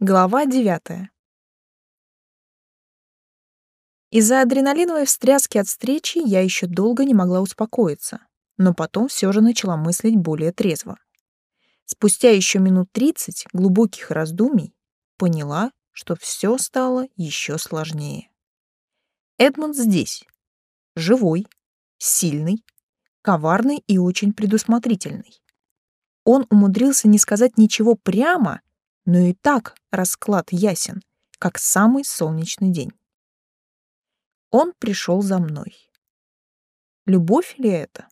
Глава девятая. Из-за адреналиновой встряски от встречи я еще долго не могла успокоиться, но потом все же начала мыслить более трезво. Спустя еще минут тридцать глубоких раздумий поняла, что все стало еще сложнее. Эдмонд здесь. Живой, сильный, коварный и очень предусмотрительный. Он умудрился не сказать ничего прямо, но и так расклад ясен, как самый солнечный день. Он пришел за мной. Любовь ли это?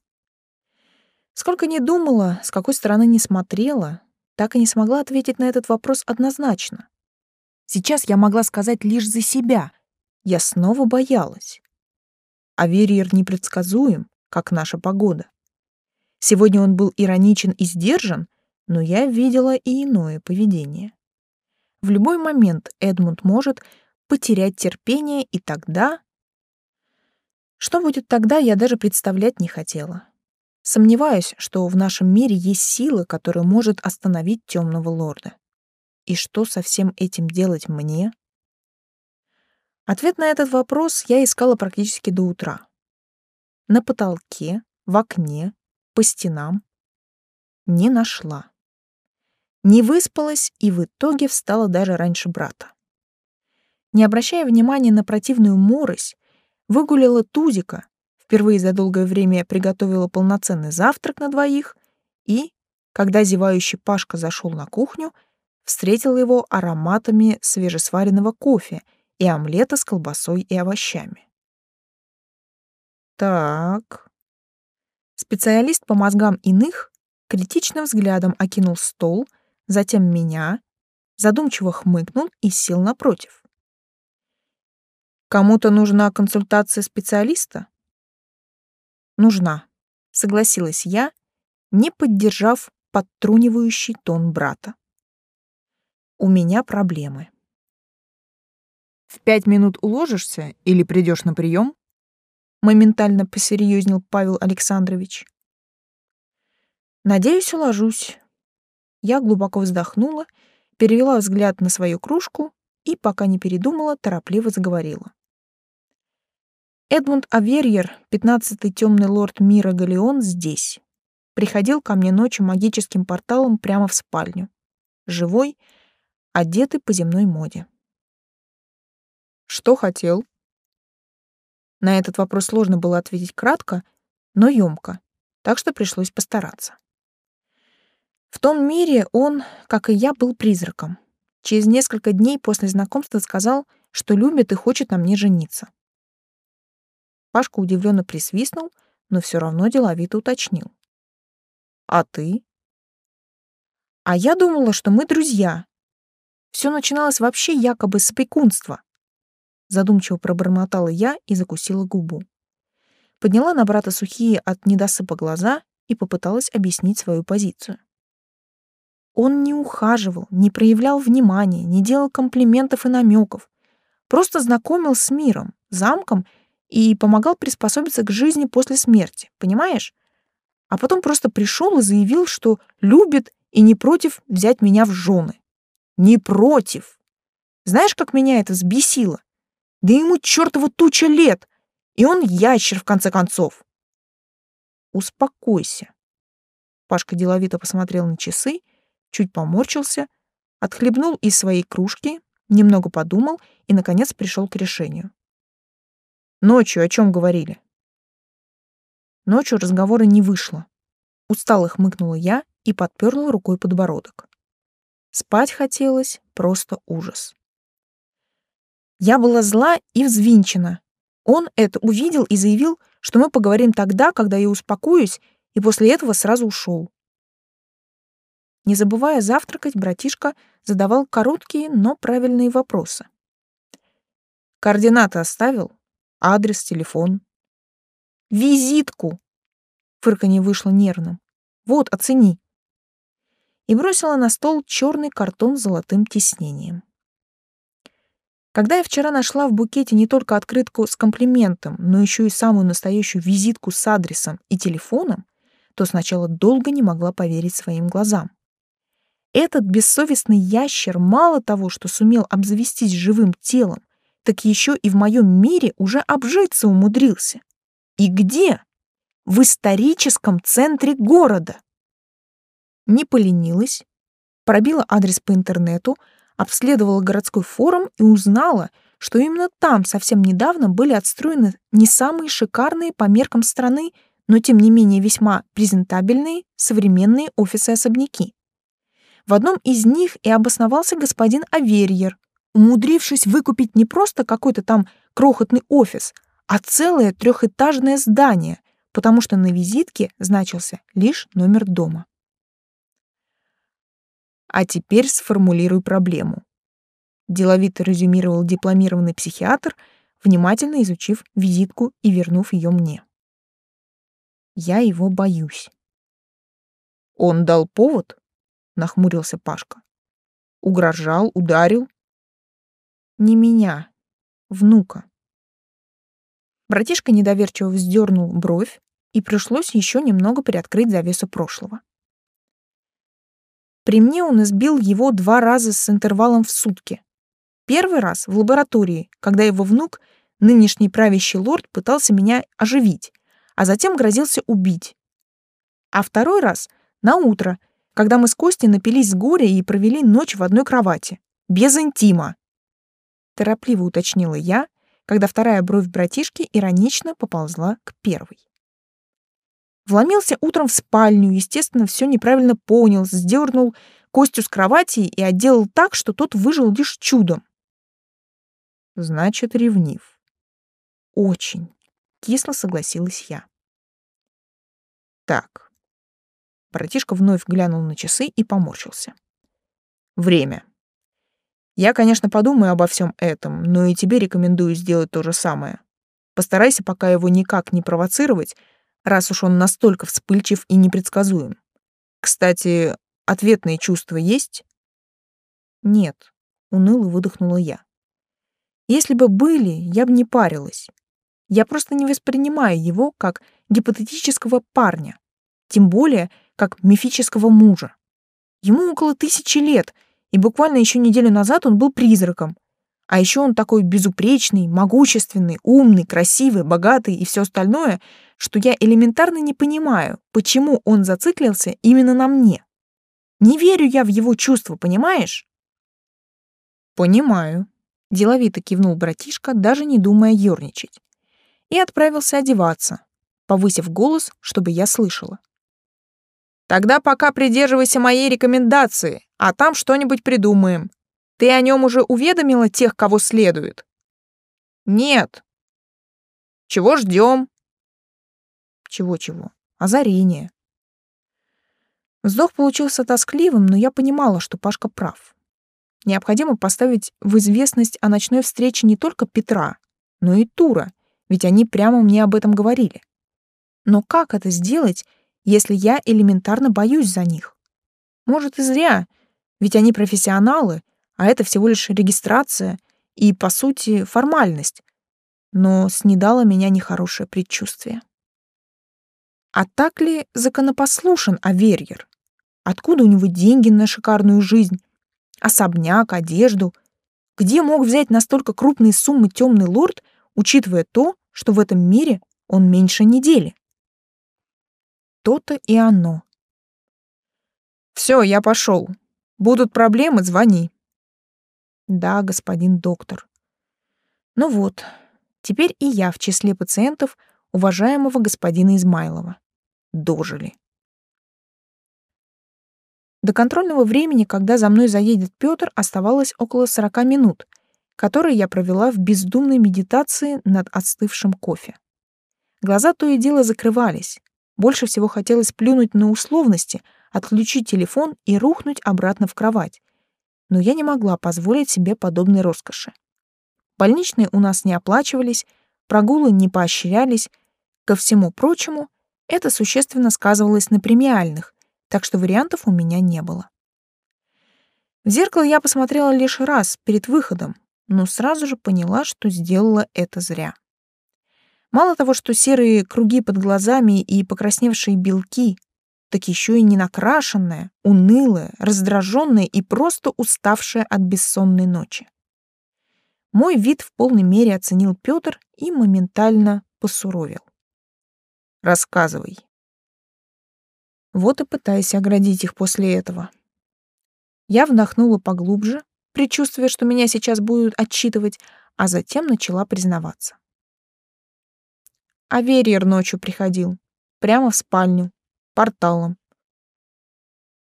Сколько ни думала, с какой стороны не смотрела, так и не смогла ответить на этот вопрос однозначно. Сейчас я могла сказать лишь за себя. Я снова боялась. А Верьер непредсказуем, как наша погода. Сегодня он был ироничен и сдержан, но я видела и иное поведение. В любой момент Эдмунд может потерять терпение, и тогда... Что будет тогда, я даже представлять не хотела. Сомневаюсь, что в нашем мире есть сила, которая может остановить темного лорда. И что со всем этим делать мне? Ответ на этот вопрос я искала практически до утра. На потолке, в окне, по стенам. Не нашла. Не выспалась и в итоге встала даже раньше брата. Не обращая внимания на противную морось, выгулила Тузика, впервые за долгое время приготовила полноценный завтрак на двоих и, когда зевающий Пашка зашел на кухню, встретила его ароматами свежесваренного кофе и омлета с колбасой и овощами. Так. Специалист по мозгам иных критичным взглядом окинул стол, затем меня, задумчиво хмыкнул и сел напротив. Кому-то нужна консультация специалиста? Нужна, согласилась я, не поддержав подтрунивающий тон брата. У меня проблемы. В пять минут уложишься или придешь на прием? Моментально посерьезнел Павел Александрович. Надеюсь, уложусь, я глубоко вздохнула, перевела взгляд на свою кружку и, пока не передумала, торопливо заговорила. Эдмунд Аверьер, пятнадцатый темный лорд мира Галеон, здесь. Приходил ко мне ночью магическим порталом прямо в спальню. Живой, одетый по земной моде. Что хотел? На этот вопрос сложно было ответить кратко, но ёмко, так что пришлось постараться. В том мире он, как и я, был призраком. Через несколько дней после знакомства сказал, что любит и хочет на мне жениться. Пашка удивленно присвистнул, но все равно деловито уточнил. «А ты?» «А я думала, что мы друзья. Все начиналось вообще якобы с опекунства». Задумчиво пробормотала я и закусила губу. Подняла на брата сухие от недосыпа глаза и попыталась объяснить свою позицию. Он не ухаживал, не проявлял внимания, не делал комплиментов и намеков. Просто знакомил с миром, замком и помогал приспособиться к жизни после смерти, понимаешь? А потом просто пришел и заявил, что любит и не против взять меня в жены. Не против. Знаешь, как меня это взбесило? Да ему чертова туча лет, и он ящер, в конце концов. Успокойся. Пашка деловито посмотрел на часы чуть поморщился, отхлебнул из своей кружки, немного подумал и, наконец, пришел к решению. «Ночью о чем говорили?» Ночью разговора не вышло. Устало хмыкнула я и подперла рукой подбородок. Спать хотелось просто ужас. Я была зла и взвинчена. Он это увидел и заявил, что мы поговорим тогда, когда я успокоюсь, и после этого сразу ушел. Не забывая завтракать, братишка задавал короткие, но правильные вопросы. Координаты оставил? Адрес, телефон? Визитку! Фырканье вышло нервным. Вот, оцени. И бросила на стол черный картон с золотым тиснением. Когда я вчера нашла в букете не только открытку с комплиментом, но еще и самую настоящую визитку с адресом и телефоном, то сначала долго не могла поверить своим глазам. Этот бессовестный ящер мало того, что сумел обзавестись живым телом, так еще и в моем мире уже обжиться умудрился. И где? В историческом центре города. Не поленилась, пробила адрес по интернету, обследовала городской форум и узнала, что именно там совсем недавно были отстроены не самые шикарные по меркам страны, но тем не менее весьма презентабельные современные офисы-особняки. В одном из них и обосновался господин Аверьер, умудрившись выкупить не просто какой-то там крохотный офис, а целое трехэтажное здание, потому что на визитке значился лишь номер дома. А теперь сформулируй проблему. Деловито резюмировал дипломированный психиатр, внимательно изучив визитку и вернув ее мне. Я его боюсь. Он дал повод? Нахмурился Пашка. Угрожал, ударил? Не меня, внука. Братишка недоверчиво вздернул бровь, и пришлось еще немного приоткрыть завесу прошлого. При мне он избил его два раза с интервалом в сутки. Первый раз в лаборатории, когда его внук, нынешний правящий лорд, пытался меня оживить, а затем грозился убить. А второй раз — на утро, когда мы с Костей напились с горя и провели ночь в одной кровати. Без интима. Торопливо уточнила я, когда вторая бровь братишки иронично поползла к первой. Вломился утром в спальню, естественно, все неправильно понял, сдернул Костю с кровати и отделал так, что тот выжил лишь чудом. Значит, ревнив. Очень. Кисло согласилась я. Так. Братишка вновь глянул на часы и поморщился. Время. Я, конечно, подумаю обо всем этом, но и тебе рекомендую сделать то же самое. Постарайся пока его никак не провоцировать, раз уж он настолько вспыльчив и непредсказуем. Кстати, ответные чувства есть? Нет, уныло выдохнула я. Если бы были, я бы не парилась. Я просто не воспринимаю его как гипотетического парня, тем более как мифического мужа. Ему около тысячи лет, и буквально еще неделю назад он был призраком. А еще он такой безупречный, могущественный, умный, красивый, богатый и все остальное, что я элементарно не понимаю, почему он зациклился именно на мне. Не верю я в его чувства, понимаешь? Понимаю, деловито кивнул братишка, даже не думая ерничать. И отправился одеваться, повысив голос, чтобы я слышала. Тогда пока придерживайся моей рекомендации, а там что-нибудь придумаем. Ты о нем уже уведомила тех, кого следует? Нет. Чего ждем? Чего-чего? Озарение. Вздох получился тоскливым, но я понимала, что Пашка прав. Необходимо поставить в известность о ночной встрече не только Петра, но и Тура, ведь они прямо мне об этом говорили. Но как это сделать, если я элементарно боюсь за них? Может, и зря, ведь они профессионалы, а это всего лишь регистрация и, по сути, формальность. Но снедало меня нехорошее предчувствие. А так ли законопослушен Аверьер? Откуда у него деньги на шикарную жизнь? Особняк, одежду? Где мог взять настолько крупные суммы темный лорд, учитывая то, что в этом мире он меньше недели? То-то и оно. Все, я пошел. Будут проблемы, звони. Да, господин доктор. Ну вот, теперь и я в числе пациентов уважаемого господина Измайлова дожили. До контрольного времени, когда за мной заедет Пётр, оставалось около 40 минут, которые я провела в бездумной медитации над остывшим кофе. Глаза то и дело закрывались. Больше всего хотелось плюнуть на условности, отключить телефон и рухнуть обратно в кровать. Но я не могла позволить себе подобной роскоши. Больничные у нас не оплачивались, прогулы не поощрялись. Ко всему прочему, это существенно сказывалось на премиальных, так что вариантов у меня не было. В зеркало я посмотрела лишь раз перед выходом, но сразу же поняла, что сделала это зря. Мало того, что серые круги под глазами и покрасневшие белки, так еще и не накрашенная, унылая, раздраженная и просто уставшая от бессонной ночи. Мой вид в полной мере оценил Петр и моментально посуровил. «Рассказывай». Вот и пытаюсь оградить их после этого. Я вдохнула поглубже, предчувствуя, что меня сейчас будут отчитывать, а затем начала признаваться. Аверьер ночью приходил, прямо в спальню, порталом.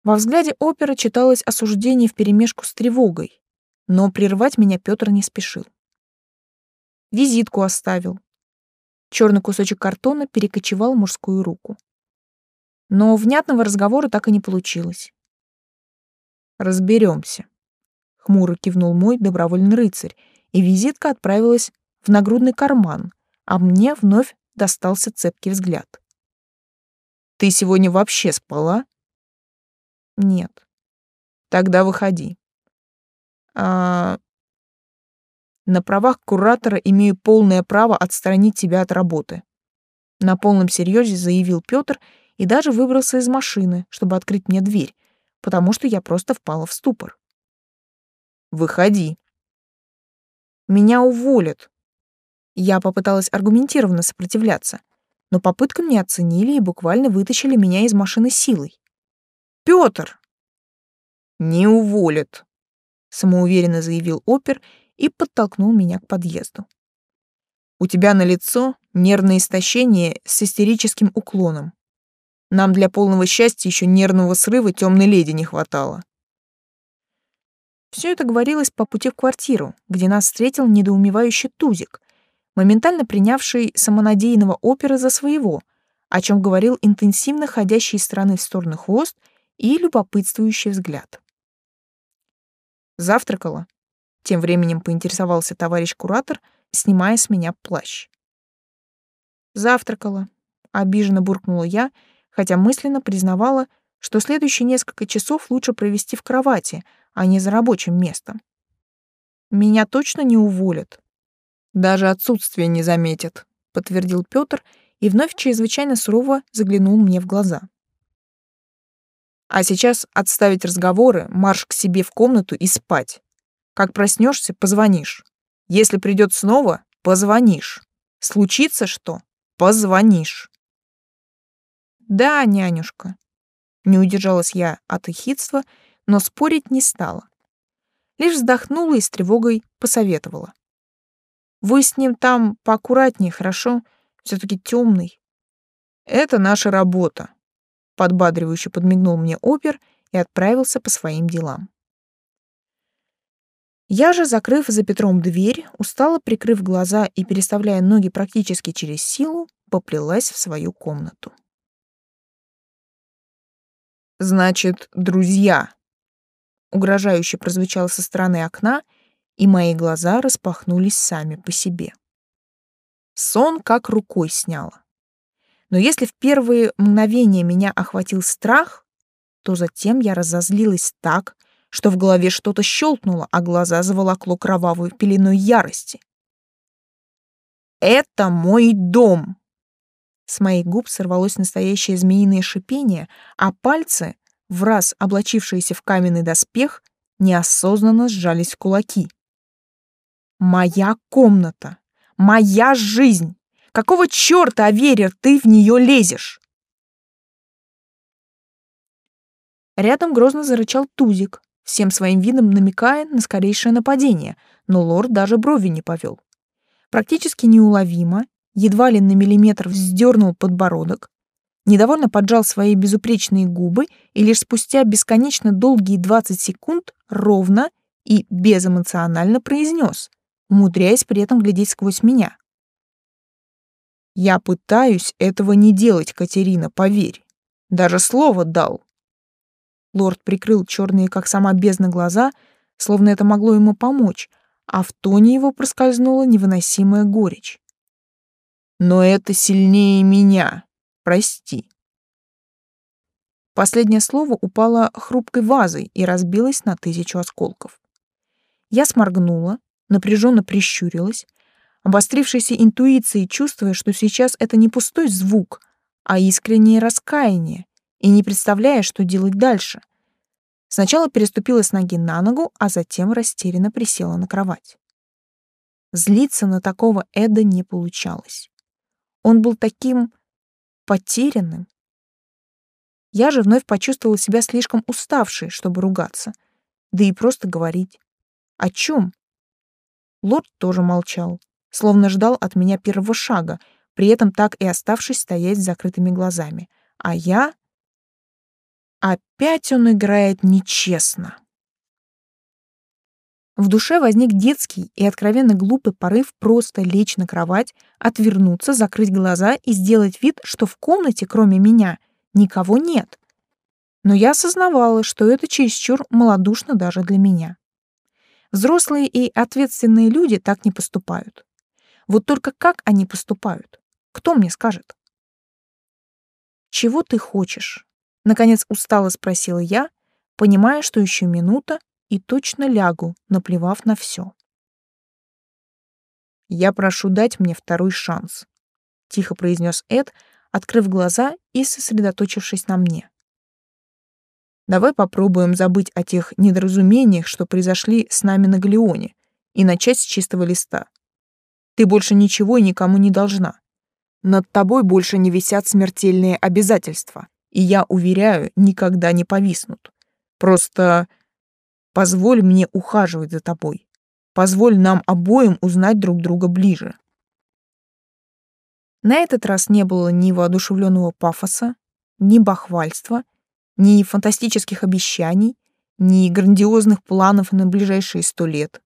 Во взгляде опера читалось осуждение вперемешку с тревогой, но прервать меня Петр не спешил. Визитку оставил. Черный кусочек картона перекочевал в мужскую руку. Но внятного разговора так и не получилось. Разберемся. Хмуро кивнул мой добровольный рыцарь, и визитка отправилась в нагрудный карман, а мне вновь достался цепкий взгляд. Ты сегодня вообще спала? Нет. Тогда выходи. А... На правах куратора имею полное право отстранить тебя от работы. На полном серьезе заявил Петр и даже выбрался из машины, чтобы открыть мне дверь, потому что я просто впала в ступор. Выходи. Меня уволят. Я попыталась аргументированно сопротивляться, но попыткам не оценили и буквально вытащили меня из машины силой. «Пётр!» «Не уволят», — самоуверенно заявил опер и подтолкнул меня к подъезду. «У тебя на лицо нервное истощение с истерическим уклоном. Нам для полного счастья еще нервного срыва темной леди не хватало». Все это говорилось по пути в квартиру, где нас встретил недоумевающий Тузик, моментально принявший самонадеянного опера за своего, о чем говорил интенсивно ходящий из стороны в сторону хвост и любопытствующий взгляд. Завтракала. Тем временем поинтересовался товарищ куратор, снимая с меня плащ. Завтракала. Обиженно буркнула я, хотя мысленно признавала, что следующие несколько часов лучше провести в кровати, а не за рабочим местом. Меня точно не уволят, даже отсутствие не заметит, подтвердил Пётр и вновь чрезвычайно сурово заглянул мне в глаза. А сейчас отставить разговоры, марш к себе в комнату и спать. Как проснешься, позвонишь. Если придет снова, позвонишь. Случится что? Позвонишь. Да, нянюшка. Не удержалась я от эхидства, но спорить не стала. Лишь вздохнула и с тревогой посоветовала. Вы с ним там поаккуратнее, хорошо? все таки темный. Это наша работа. Подбадривающе подмигнул мне опер и отправился по своим делам. Я же, закрыв за Петром дверь, устало прикрыв глаза и переставляя ноги практически через силу, поплелась в свою комнату. Значит, друзья, угрожающе прозвучало со стороны окна, и мои глаза распахнулись сами по себе. Сон как рукой сняло. Но если в первые мгновения меня охватил страх, то затем я разозлилась так, что в голове что-то щелкнуло, а глаза заволокло кровавой пеленой ярости. «Это мой дом!» С моих губ сорвалось настоящее змеиное шипение, а пальцы, в раз облачившиеся в каменный доспех, неосознанно сжались в кулаки. Моя комната. Моя жизнь. Какого чёрта, Аверер, ты в неё лезешь? Рядом грозно зарычал Тузик, всем своим видом намекая на скорейшее нападение, но лорд даже брови не повел. Практически неуловимо, едва ли на миллиметр вздернул подбородок, недовольно поджал свои безупречные губы и лишь спустя бесконечно долгие 20 секунд ровно и безэмоционально произнес — умудряясь при этом глядеть сквозь меня. Я пытаюсь этого не делать, Катерина, поверь. Даже слово дал. Лорд прикрыл черные, как сама бездна, глаза, словно это могло ему помочь, а в тоне его проскользнула невыносимая горечь. Но это сильнее меня. Прости. Последнее слово упало хрупкой вазой и разбилось на тысячу осколков. Я сморгнула, напряженно прищурилась, обострившейся интуицией чувствуя, что сейчас это не пустой звук, а искреннее раскаяние, и не представляя, что делать дальше. Сначала переступила с ноги на ногу, а затем растерянно присела на кровать. Злиться на такого Эда не получалось. Он был таким потерянным. Я же вновь почувствовала себя слишком уставшей, чтобы ругаться, да и просто говорить. О чем? Лорд тоже молчал, словно ждал от меня первого шага, при этом так и оставшись стоять с закрытыми глазами. А я... Опять он играет нечестно. В душе возник детский и откровенно глупый порыв просто лечь на кровать, отвернуться, закрыть глаза и сделать вид, что в комнате, кроме меня, никого нет. Но я осознавала, что это чересчур малодушно даже для меня. Взрослые и ответственные люди так не поступают. Вот только как они поступают? Кто мне скажет? «Чего ты хочешь?» — наконец устало спросила я, понимая, что еще минута и точно лягу, наплевав на все. «Я прошу дать мне второй шанс», — тихо произнес Эд, открыв глаза и сосредоточившись на мне. Давай попробуем забыть о тех недоразумениях, что произошли с нами на Галеоне, и начать с чистого листа. Ты больше ничего и никому не должна. Над тобой больше не висят смертельные обязательства, и я уверяю, никогда не повиснут. Просто позволь мне ухаживать за тобой. Позволь нам обоим узнать друг друга ближе. На этот раз не было ни воодушевленного пафоса, ни бахвальства, ни фантастических обещаний, ни грандиозных планов на ближайшие сто лет.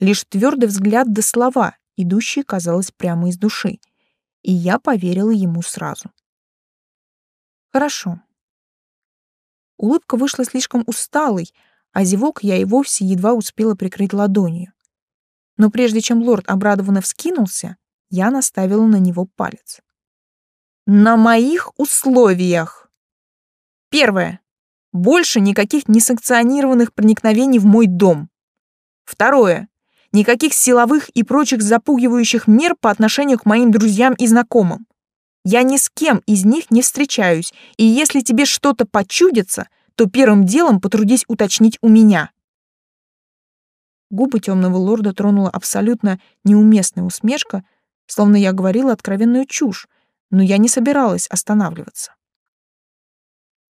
Лишь твердый взгляд да слова, идущие, казалось, прямо из души, и я поверила ему сразу. Хорошо. Улыбка вышла слишком усталой, а зевок я и вовсе едва успела прикрыть ладонью. Но прежде чем лорд обрадованно вскинулся, я наставила на него палец. «На моих условиях!» Первое. Больше никаких несанкционированных проникновений в мой дом. Второе. Никаких силовых и прочих запугивающих мер по отношению к моим друзьям и знакомым. Я ни с кем из них не встречаюсь, и если тебе что-то почудится, то первым делом потрудись уточнить у меня. Губы темного лорда тронула абсолютно неуместная усмешка, словно я говорила откровенную чушь, но я не собиралась останавливаться.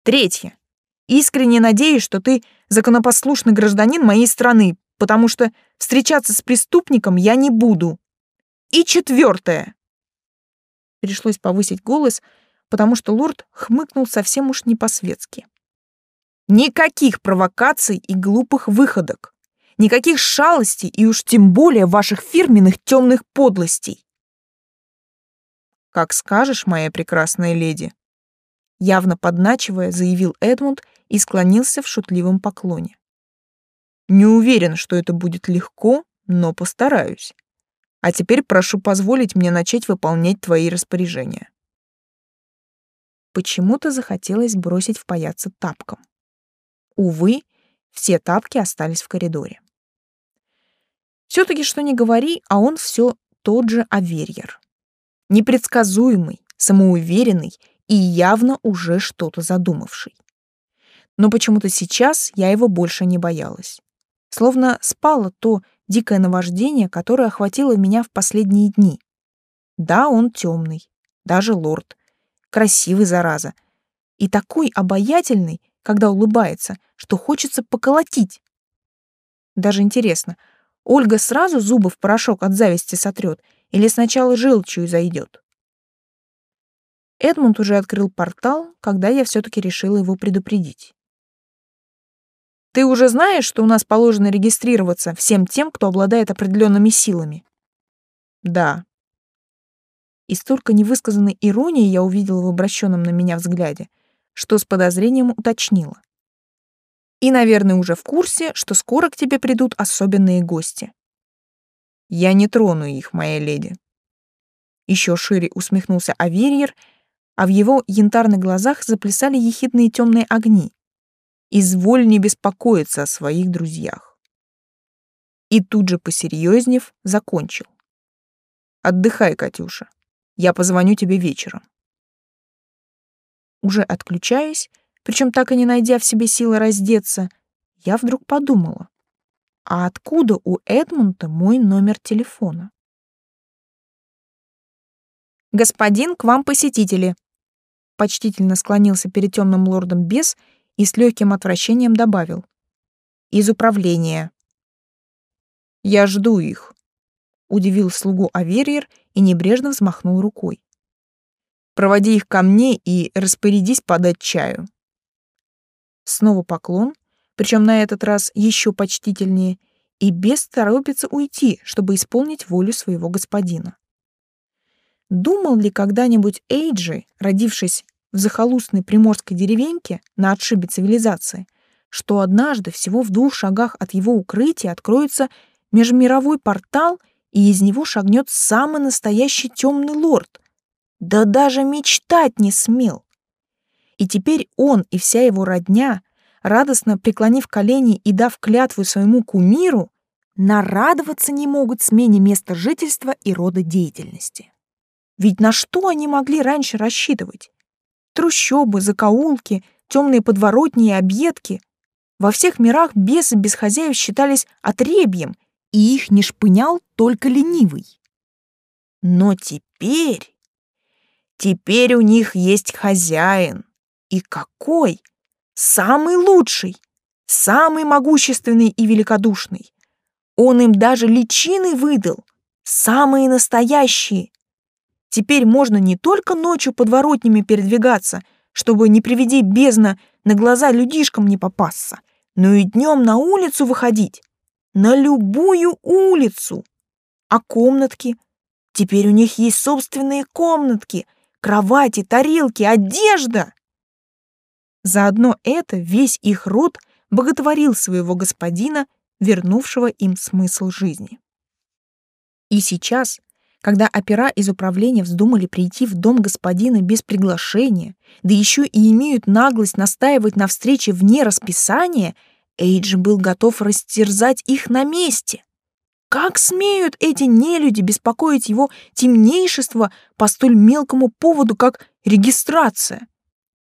Третье. Искренне надеюсь, что ты законопослушный гражданин моей страны, потому что встречаться с преступником я не буду. И четвертое. Пришлось повысить голос, потому что лорд хмыкнул совсем уж не по-светски. Никаких провокаций и глупых выходок. Никаких шалостей и уж тем более ваших фирменных темных подлостей. Как скажешь, моя прекрасная леди, явно подначивая, заявил Эдмунд и склонился в шутливом поклоне. Не уверен, что это будет легко, но постараюсь. А теперь прошу позволить мне начать выполнять твои распоряжения. Почему-то захотелось бросить в паяться тапком. Увы, все тапки остались в коридоре. Все-таки что не говори, а он все тот же Аверьер. Непредсказуемый, самоуверенный и явно уже что-то задумавший. Но почему-то сейчас я его больше не боялась. Словно спало то дикое наваждение, которое охватило меня в последние дни. Да, он темный, даже лорд, красивый зараза, и такой обаятельный, когда улыбается, что хочется поколотить. Даже интересно, Ольга сразу зубы в порошок от зависти сотрет или сначала желчью зайдет? Эдмунд уже открыл портал, когда я все-таки решила его предупредить. «Ты уже знаешь, что у нас положено регистрироваться всем тем, кто обладает определенными силами?» «Да». И столько невысказанной иронии я увидела в обращенном на меня взгляде, что с подозрением уточнила. «И, наверное, уже в курсе, что скоро к тебе придут особенные гости». «Я не трону их, моя леди». Еще шире усмехнулся Аверьер а в его янтарных глазах заплясали ехидные темные огни. «Изволь не беспокоиться о своих друзьях». И тут же, посерьезнев, закончил. «Отдыхай, Катюша. Я позвоню тебе вечером». уже отключаясь, причем так и не найдя в себе силы раздеться, я вдруг подумала, а откуда у Эдмунда мой номер телефона? «Господин, к вам посетители!» Почтительно склонился перед темным лордом бес и с легким отвращением добавил. «Из управления». «Я жду их», — удивил слугу Аверьер и небрежно взмахнул рукой. «Проводи их ко мне и распорядись подать чаю». Снова поклон, причем на этот раз еще почтительнее, и бес торопится уйти, чтобы исполнить волю своего господина. Думал ли когда-нибудь Эйджи, родившись в захолустной приморской деревеньке на отшибе цивилизации, что однажды всего в двух шагах от его укрытия откроется межмировой портал, и из него шагнет самый настоящий темный лорд? Да даже мечтать не смел. И теперь он и вся его родня, радостно преклонив колени и дав клятву своему кумиру, нарадоваться не могут смене места жительства и рода деятельности. Ведь на что они могли раньше рассчитывать? Трущобы, закоулки, темные подворотни и объедки. Во всех мирах бесы без хозяев считались отребьем, и их не шпынял только ленивый. Но теперь... Теперь у них есть хозяин. И какой? Самый лучший, самый могущественный и великодушный. Он им даже личины выдал, самые настоящие, Теперь можно не только ночью подворотнями передвигаться, чтобы, не приведи бездна, на глаза людишкам не попасться, но и днем на улицу выходить. На любую улицу. А комнатки? Теперь у них есть собственные комнатки, кровати, тарелки, одежда. Заодно это весь их род боготворил своего господина, вернувшего им смысл жизни. И сейчас, когда опера из управления вздумали прийти в дом господина без приглашения, да еще и имеют наглость настаивать на встрече вне расписания, Эйджи был готов растерзать их на месте. Как смеют эти нелюди беспокоить его темнейшество по столь мелкому поводу, как регистрация?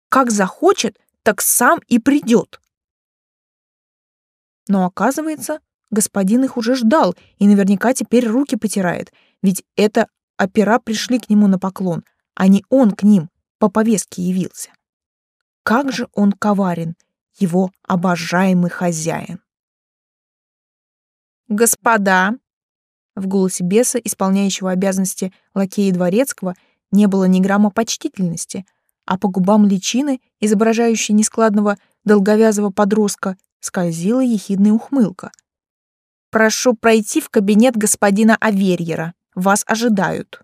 Как захочет, так сам и придет. Но оказывается, господин их уже ждал и наверняка теперь руки потирает — ведь это опера пришли к нему на поклон, а не он к ним по повестке явился. Как же он коварен, его обожаемый хозяин. «Господа!» В голосе беса, исполняющего обязанности лакея дворецкого, не было ни грамма почтительности, а по губам личины, изображающей нескладного долговязого подростка, скользила ехидная ухмылка. «Прошу пройти в кабинет господина Аверьера». Вас ожидают.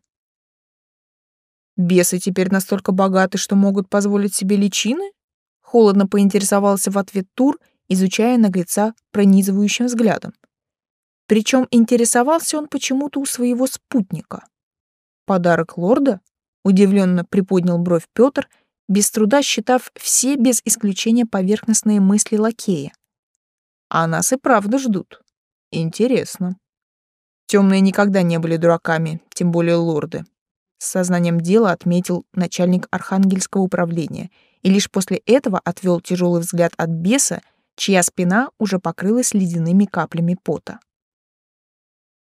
Бесы теперь настолько богаты, что могут позволить себе личины? Холодно поинтересовался в ответ Тур, изучая наглеца пронизывающим взглядом. Причем интересовался он почему-то у своего спутника. Подарок лорда? Удивленно приподнял бровь Петр, без труда считав все без исключения поверхностные мысли лакея. А нас и правда ждут. Интересно. Темные никогда не были дураками, тем более лорды. С сознанием дела отметил начальник Архангельского управления и лишь после этого отвел тяжелый взгляд от беса, чья спина уже покрылась ледяными каплями пота.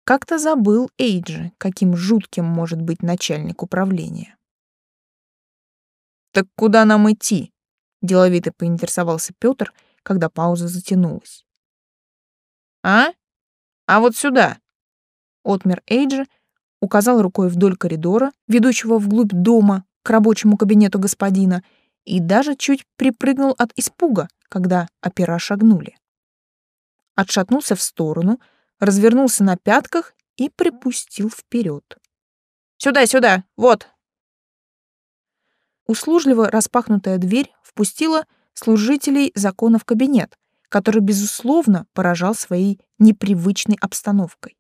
Как-то забыл Эйджи, каким жутким может быть начальник управления. «Так куда нам идти?» — деловито поинтересовался Пётр, когда пауза затянулась. «А? А вот сюда!» Отмер Эйджи, указал рукой вдоль коридора, ведущего вглубь дома, к рабочему кабинету господина, и даже чуть припрыгнул от испуга, когда опера шагнули. Отшатнулся в сторону, развернулся на пятках и припустил вперед. «Сюда, сюда! Вот!» Услужливо распахнутая дверь впустила служителей закона в кабинет, который, безусловно, поражал своей непривычной обстановкой.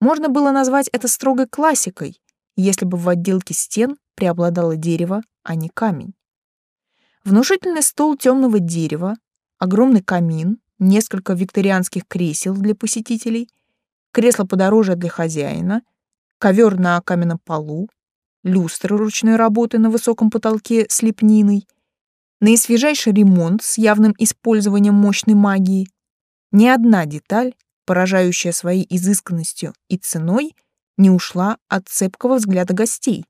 Можно было назвать это строгой классикой, если бы в отделке стен преобладало дерево, а не камень. Внушительный стол темного дерева, огромный камин, несколько викторианских кресел для посетителей, кресло подороже для хозяина, ковер на каменном полу, люстры ручной работы на высоком потолке с лепниной, наисвежайший ремонт с явным использованием мощной магии. Ни одна деталь, поражающая своей изысканностью и ценой, не ушла от цепкого взгляда гостей,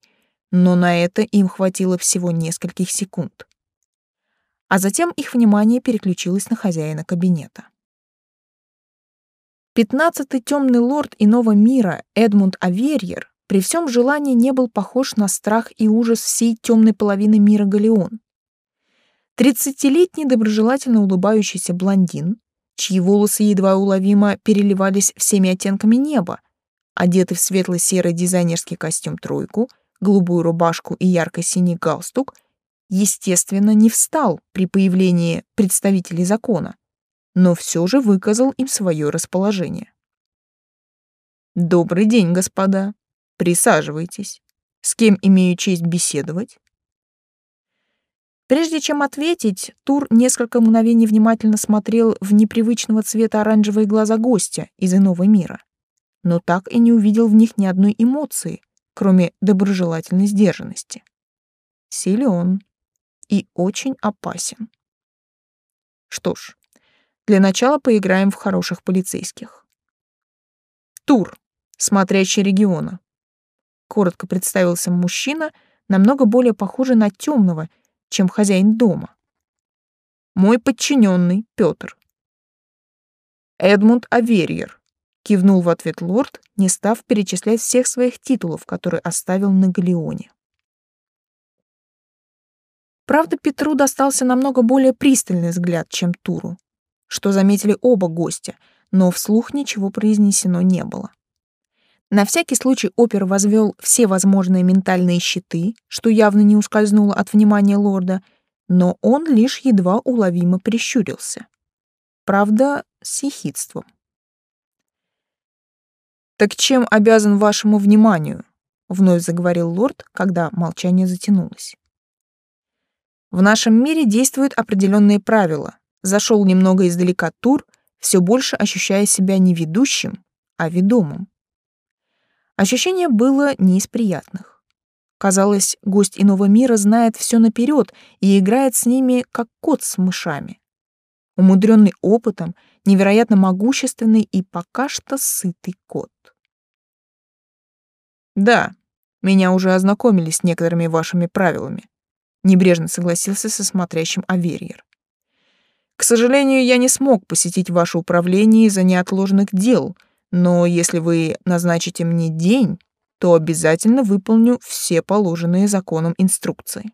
но на это им хватило всего нескольких секунд. А затем их внимание переключилось на хозяина кабинета. Пятнадцатый темный лорд иного мира Эдмунд Аверьер при всем желании не был похож на страх и ужас всей темной половины мира Галеон. Тридцатилетний доброжелательно улыбающийся блондин, чьи волосы едва уловимо переливались всеми оттенками неба, одетый в светло-серый дизайнерский костюм тройку, голубую рубашку и ярко-синий галстук, естественно, не встал при появлении представителей закона, но все же выказал им свое расположение. «Добрый день, господа. Присаживайтесь. С кем имею честь беседовать?» Прежде чем ответить, Тур несколько мгновений внимательно смотрел в непривычного цвета оранжевые глаза гостя из иного мира, но так и не увидел в них ни одной эмоции, кроме доброжелательной сдержанности. Силен и очень опасен. Что ж, для начала поиграем в хороших полицейских. Тур, смотрящий региона. Коротко представился мужчина, намного более похожий на темного чем хозяин дома. Мой подчиненный Петр. Эдмунд Аверьер, кивнул в ответ лорд, не став перечислять всех своих титулов, которые оставил на галеоне. Правда, Петру достался намного более пристальный взгляд, чем Туру, что заметили оба гостя, но вслух ничего произнесено не было. На всякий случай опер возвел все возможные ментальные щиты, что явно не ускользнуло от внимания лорда, но он лишь едва уловимо прищурился. Правда, с ехидством. «Так чем обязан вашему вниманию?» — вновь заговорил лорд, когда молчание затянулось. «В нашем мире действуют определенные правила. Зашел немного издалека тур, все больше ощущая себя не ведущим, а ведомым. Ощущение было не из приятных. Казалось, гость иного мира знает все наперед и играет с ними, как кот с мышами. Умудренный опытом, невероятно могущественный и пока что сытый кот. «Да, меня уже ознакомили с некоторыми вашими правилами», — небрежно согласился со смотрящим Аверьер. «К сожалению, я не смог посетить ваше управление из-за неотложных дел — но если вы назначите мне день, то обязательно выполню все положенные законом инструкции.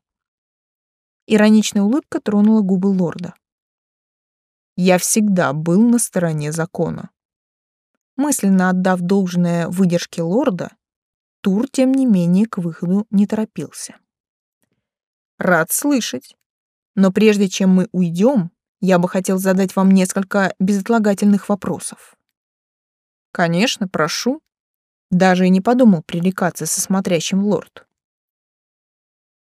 Ироничная улыбка тронула губы лорда. Я всегда был на стороне закона. Мысленно отдав должное выдержке лорда, Тур, тем не менее, к выходу не торопился. Рад слышать. Но прежде чем мы уйдем, я бы хотел задать вам несколько безотлагательных вопросов. Конечно, прошу. Даже и не подумал пререкаться со смотрящим лорд.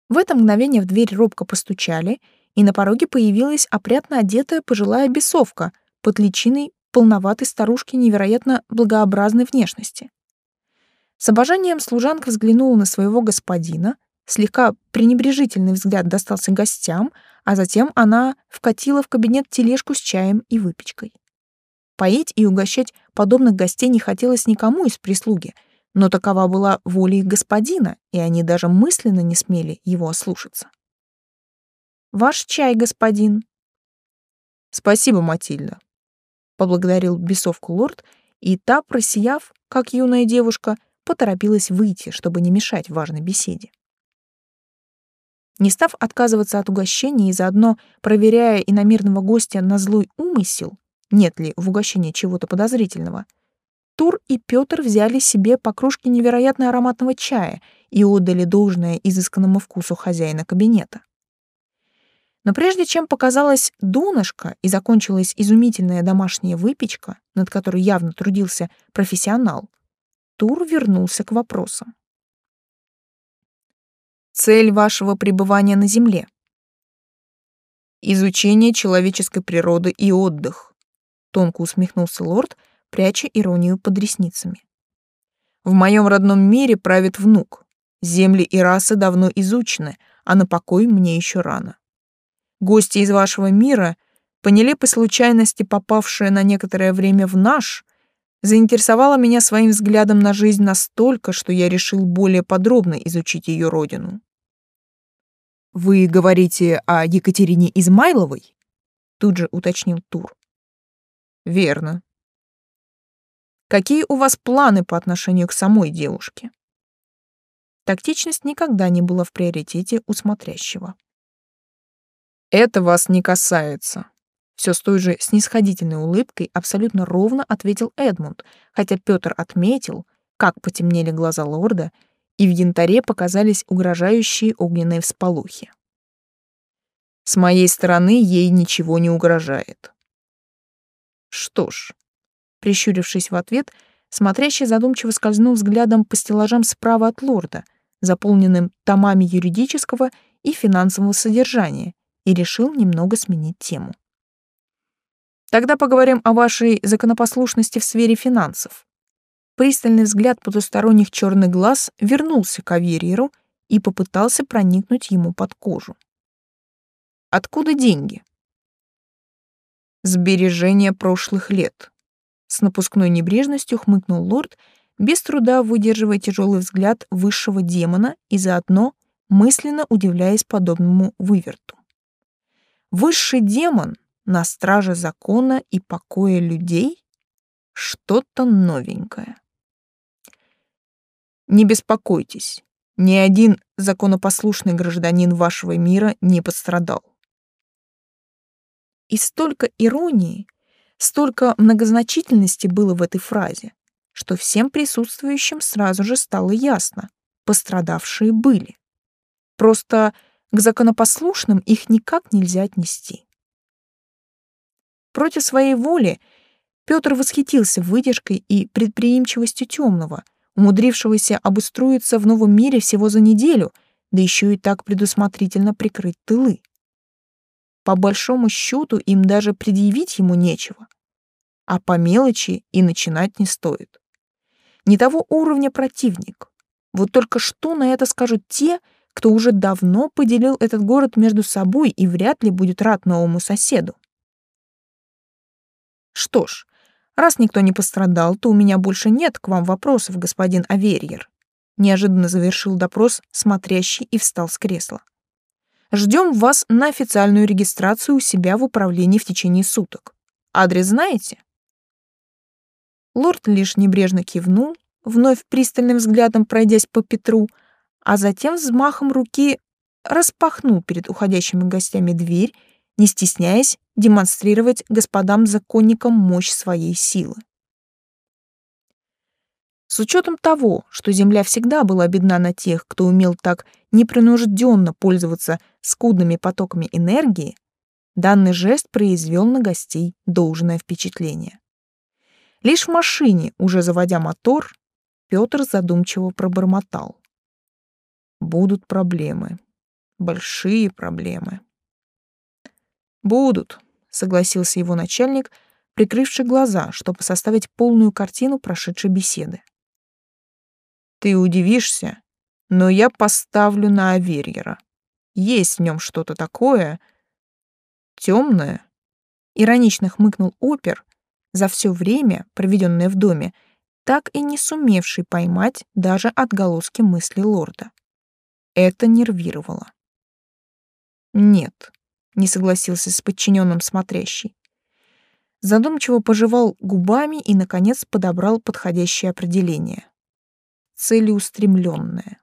В это мгновение в дверь робко постучали, и на пороге появилась опрятно одетая пожилая бесовка под личиной полноватой старушки невероятно благообразной внешности. С обожанием служанка взглянула на своего господина, слегка пренебрежительный взгляд достался гостям, а затем она вкатила в кабинет тележку с чаем и выпечкой. Поить и угощать подобных гостей не хотелось никому из прислуги, но такова была воля их господина, и они даже мысленно не смели его ослушаться. «Ваш чай, господин». «Спасибо, Матильда», — поблагодарил бесовку лорд, и та, просияв, как юная девушка, поторопилась выйти, чтобы не мешать важной беседе. Не став отказываться от угощения и заодно проверяя иномирного гостя на злой умысел, нет ли в угощении чего-то подозрительного. Тур и Пётр взяли себе по кружке невероятно ароматного чая и отдали должное изысканному вкусу хозяина кабинета. Но прежде чем показалась донышко и закончилась изумительная домашняя выпечка, над которой явно трудился профессионал, Тур вернулся к вопросам. Цель вашего пребывания на Земле. Изучение человеческой природы и отдых тонко усмехнулся лорд, пряча иронию под ресницами. В моем родном мире правит внук. Земли и расы давно изучены, а на покой мне еще рано. Гости из вашего мира, по нелепой случайности попавшие на некоторое время в наш, заинтересовала меня своим взглядом на жизнь настолько, что я решил более подробно изучить ее родину. «Вы говорите о Екатерине Измайловой?» Тут же уточнил Тур. «Верно. Какие у вас планы по отношению к самой девушке?» Тактичность никогда не была в приоритете у смотрящего. «Это вас не касается», все с той же снисходительной улыбкой абсолютно ровно ответил Эдмунд, хотя Петр отметил, как потемнели глаза лорда, и в янтаре показались угрожающие огненные всполохи. С моей стороны ей ничего не угрожает. Что ж, прищурившись в ответ, смотрящий задумчиво скользнул взглядом по стеллажам справа от лорда, заполненным томами юридического и финансового содержания, и решил немного сменить тему. Тогда поговорим о вашей законопослушности в сфере финансов. Пристальный взгляд потусторонних черных глаз вернулся к Аверьеру и попытался проникнуть ему под кожу. Откуда деньги? Сбережения прошлых лет. С напускной небрежностью хмыкнул лорд, без труда выдерживая тяжелый взгляд высшего демона и заодно мысленно удивляясь подобному выверту. Высший демон на страже закона и покоя людей что-то новенькое. Не беспокойтесь, ни один законопослушный гражданин вашего мира не пострадал. И столько иронии, столько многозначительности было в этой фразе, что всем присутствующим сразу же стало ясно, пострадавшие были. Просто к законопослушным их никак нельзя отнести. Против своей воли Петр восхитился выдержкой и предприимчивостью темного, умудрившегося обустроиться в новом мире всего за неделю, да еще и так предусмотрительно прикрыть тылы. По большому счету им даже предъявить ему нечего, а по мелочи и начинать не стоит. Не того уровня противник. Вот только что на это скажут те, кто уже давно поделил этот город между собой и вряд ли будет рад новому соседу. Что ж, раз никто не пострадал, то у меня больше нет к вам вопросов, господин Аверьер. Неожиданно завершил допрос смотрящий и встал с кресла. Ждем вас на официальную регистрацию у себя в управлении в течение суток. Адрес знаете? Лорд лишь небрежно кивнул, вновь пристальным взглядом пройдясь по Петру, а затем взмахом руки распахнул перед уходящими гостями дверь не стесняясь демонстрировать господам-законникам мощь своей силы. С учетом того, что Земля всегда была бедна на тех, кто умел так непринужденно пользоваться скудными потоками энергии, данный жест произвел на гостей должное впечатление. Лишь в машине, уже заводя мотор, Петр задумчиво пробормотал. Будут проблемы. Большие проблемы. «Будут», — согласился его начальник, прикрывший глаза, чтобы составить полную картину прошедшей беседы. «Ты удивишься, но я поставлю на Аверьера. Есть в нем что-то такое темное». Иронично хмыкнул опер, за все время, проведенное в доме, так и не сумевший поймать даже отголоски мысли лорда. Это нервировало. Нет, не согласился с подчиненным смотрящий. Задумчиво пожевал губами и, наконец, подобрал подходящее определение. Целеустремленное.